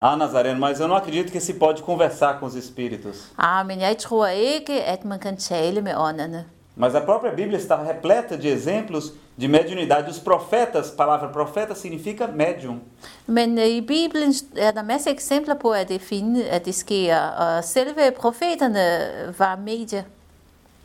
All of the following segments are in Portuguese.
Ah, Nazareno, mas eu não acredito que se pode conversar com os espíritos. Ah, men jeg tror ikke, at man kan tale med ånderne. Mas a própria Bíblia está repleta de exemplos de mediunidade. Os profetas, palavra profeta significa médium. Men øh, i Bibelen er der masser af eksempler på, at det, finde, at det sker, og selve profeterne var medier.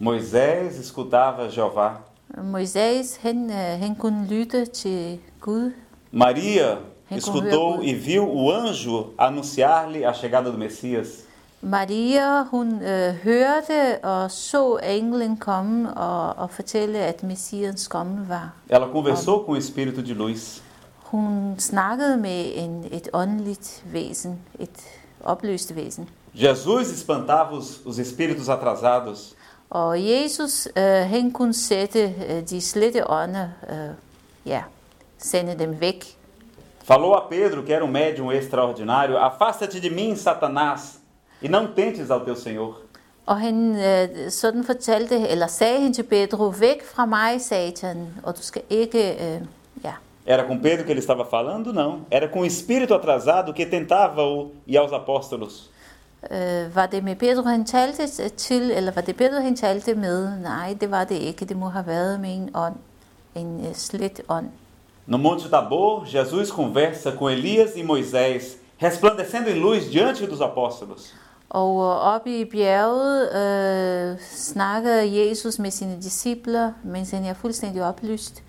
Moisés escutava Jeová. Moisés, han, øh, han kunne lytte til Gud. Maria escutou e viu o anjo anunciar-lhe a chegada do Messias. Maria, hun øh, hørte og så englen komme og, og fortælle, at Messias komme var. Ela conversou com o espírito de luz. Hun snakkede med en, et åndeligt væsen, et opløst væsen. Jesus espantava os, os espíritos atrasados. Og Jesus, øh, han kunne sætte øh, de slette ånder, øh, ja, sende dem væk. Falou a Pedro, que era um médium extraordinário: Afasta-te de mim, Satanás, e não tentes ao teu Senhor. Og han øh, sådan fortalte, eller sagde han til Pedro, væk fra mig, satan, og du skal ikke, øh, ja. Era com Pedro que ele estava falando? Não. Era com o espírito atrasado que tentava-o e aos apóstolos. Øh, var det med Pedro, han talte til, eller var det Pedro, han talte med? Nej, det var det ikke. Det må have været med en ånd, en øh, slet ånd. No Monte Tabor, Jesus conversa com Elias e Moisés, resplandecendo em luz diante dos apóstolos. Og oppe i bjerget øh, snakker Jesus med sine discipler, mens han er fuldstændig oplyst.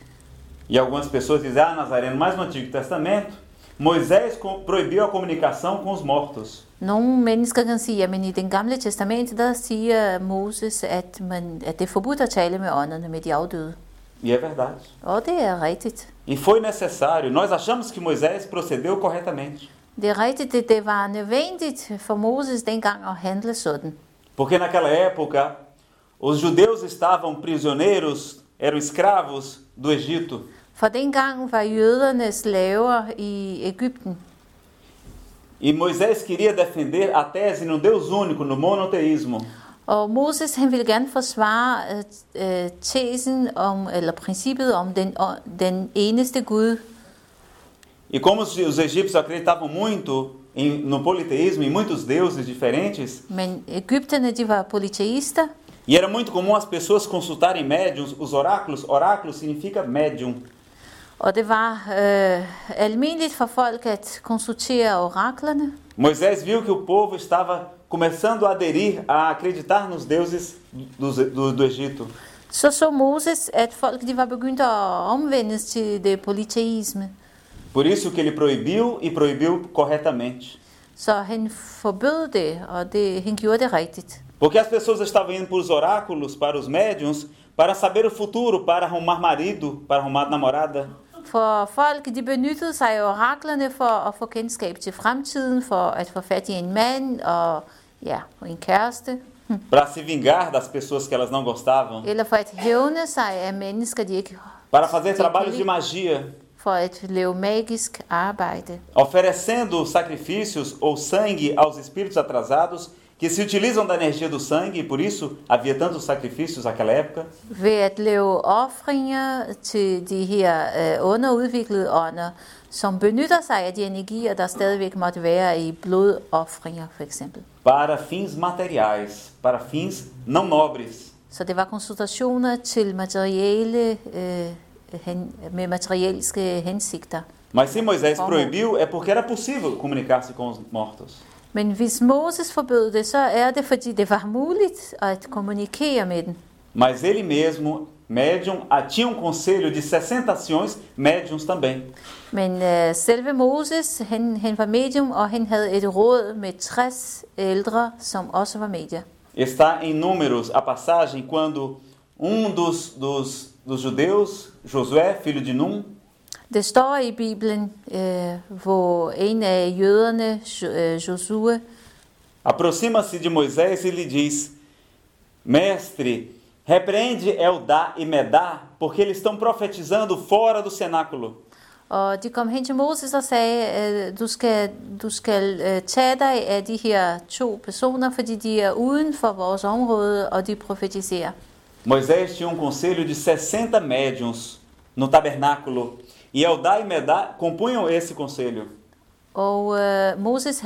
E algumas pessoas dizem: Ah, Nazareno, mas no Antigo Testamento, Moisés proibiu a comunicação com os mortos. Nogle mennesker kan sige, at i den gamle testamente, der siger Moses, at, man, at det er forbudt at tale med ånderne med de afdøde. E é verdade. Er rigtigt. E foi necessário. Nós achamos que Moisés procedeu corretamente. Porque naquela época, os judeus estavam prisioneiros, eram escravos do Egito. For dengang var jøderne slaver i. E Moisés queria defender a tese no Deus único, no monoteísmo. Og Moses han ville gerne forsvare øh, øh, tesen om, eller princippet om den, den eneste Gud. E como os, os egípcios acreditavam muito em, no politeísmo, em muitos deuses diferentes, Men Ægypterne, de var polyteister, e era muito comum as pessoas consultarem médiums, os oráculos, oráculo significa médium. og det var øh, almindeligt for folk at konsultere oraklerne. Moisés viu que o povo estava começando a aderir, a acreditar nos deuses do, do, do Egito. Så så Moses, at folk de var begyndt at omvendes til det polyteisme. Por isso que ele proibiu e proibiu corretamente. Så han forbød det, og det, han gjorde det rigtigt. Porque as pessoas estavam indo para os oráculos, para os médiums, para saber o futuro, para arrumar marido, para arrumar namorada. For folk de benyttede sig af oraklerne for at få kendskab til fremtiden, for at få fat i en mand og ja, kæreste, para se vingar das pessoas que elas não gostavam, eller for at hævne sig af mennesker, de ikke para fazer trabalhos de magia, for at lave magisk arbejde. oferecendo sacrifícios ou sangue aos espíritos atrasados que se utilizam da energia do sangue, e por isso havia tantos sacrifícios naquela época. Ved at lave til de her øh, underudviklede ånder, som benytter sig af de energier, der stadigvæk måtte være i blodoffringer for eksempel. Para fins materiais, para fins não nobres. Så det var konsultationer til materielle, øh, hen, med materielske hensigter. Mas se Moisés proibiu, é porque era possível comunicar-se com os mortos. Men hvis Moses forbød det, så er det, fordi det var muligt at kommunikere med den. Mas ele mesmo, médium, ah, tinha um conselho de 60 anciões, médiums também. Men øh, selve Moses, han, han var medium, og han havde et råd med 60 ældre, som også var medier. Está em Números a passagem quando um dos, dos, dos judeus, Josué, filho de Num, Det står i Bibelen, øh, hvor en af jøderne, Josue, aproxima-se de Moisés e lhe diz: Mestre, repreende Eldá e Medá, porque eles estão profetizando fora do cenáculo. og de kom hen til Moses og sagde, du skal, du skal tage dig af de her to personer, fordi de er uden for vores område, og de profetiserer. Moisés tinha um conselho de 60 médiums no tabernáculo, e Eldá e Medá compunham esse conselho. Og øh, Moses